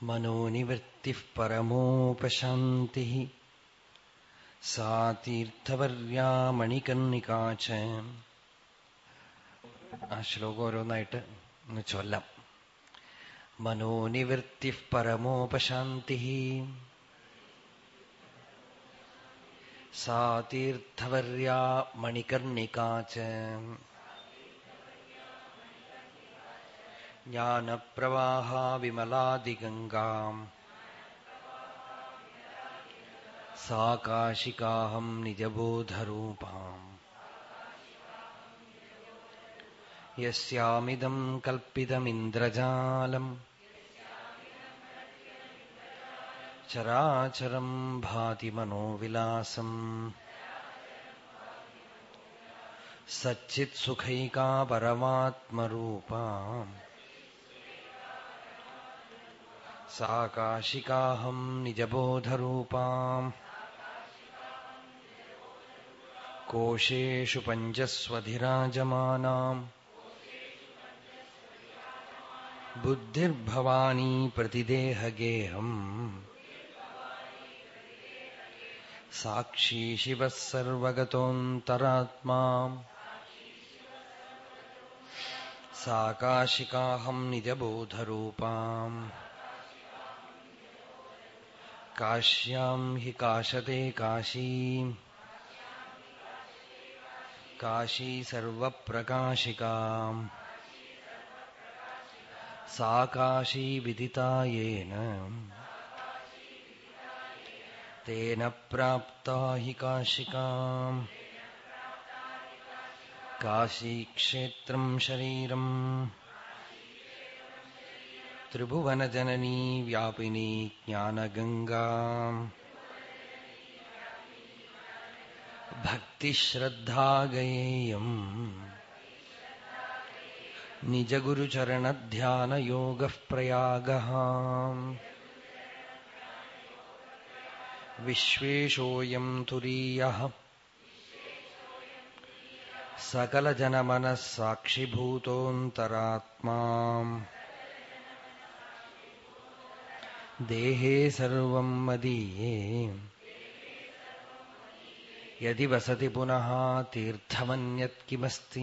मनोनिवृत्तिः परमोपशान्तिः सा തീർത്ഥവർയാ മണികർണികാ ച ആ ശ്ലോകം ഓരോന്നായിട്ട് ഒന്ന് ചൊല്ലാം മനോനിവൃത്തി പരമോപശാന്തി സാ തീർത്ഥവർയാ മണികർണികാ ച ज्ञानप्रवाहा विमलादिगङ्गाम् सा काशिकाहम् निजबोधरूपाम्। यस्यामिदम् कल्पितमिन्द्रजालम्। चराचरम् भाति मनोविलासम् सच्चित्सुखैका परमात्मरूपा सा काशिकाहम् निजबोधरूपाम् कोशेषु पञ्चस्वधिराजमानाम् बुद्धिर्भवानी प्रतिदेहगेहम् साक्षी शिवः सर्वगतोऽन्तरात्मा। सा काशिकाहम् निजबोधरूपाम्। काश्याम् हि काशते काशी। काशी सर्वप्रकाशिका सा काशी विदिता येन। तेन प्राप्ता हि काशिकाम्। काशीक्षेत्रम् शरीरम्। त्रिभुवनजननी व्यापिनी ज्ञानगङ्गा भक्तिश्रद्धा गयेयम् निजगुरुचरणध्यानयोगः प्रयागः। विश्वेशोऽयम् तुरीयः। सकलजनमनः साक्षिभूतोऽन्तरात्मा। देहे सर्वं मदीये। यदि वसति पुनः तीर्थमन्यत् किमस्ति?